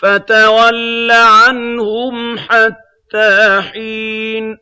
فَتَوَلَّ عَنْهُمْ حَتَّىٰ حِينٍ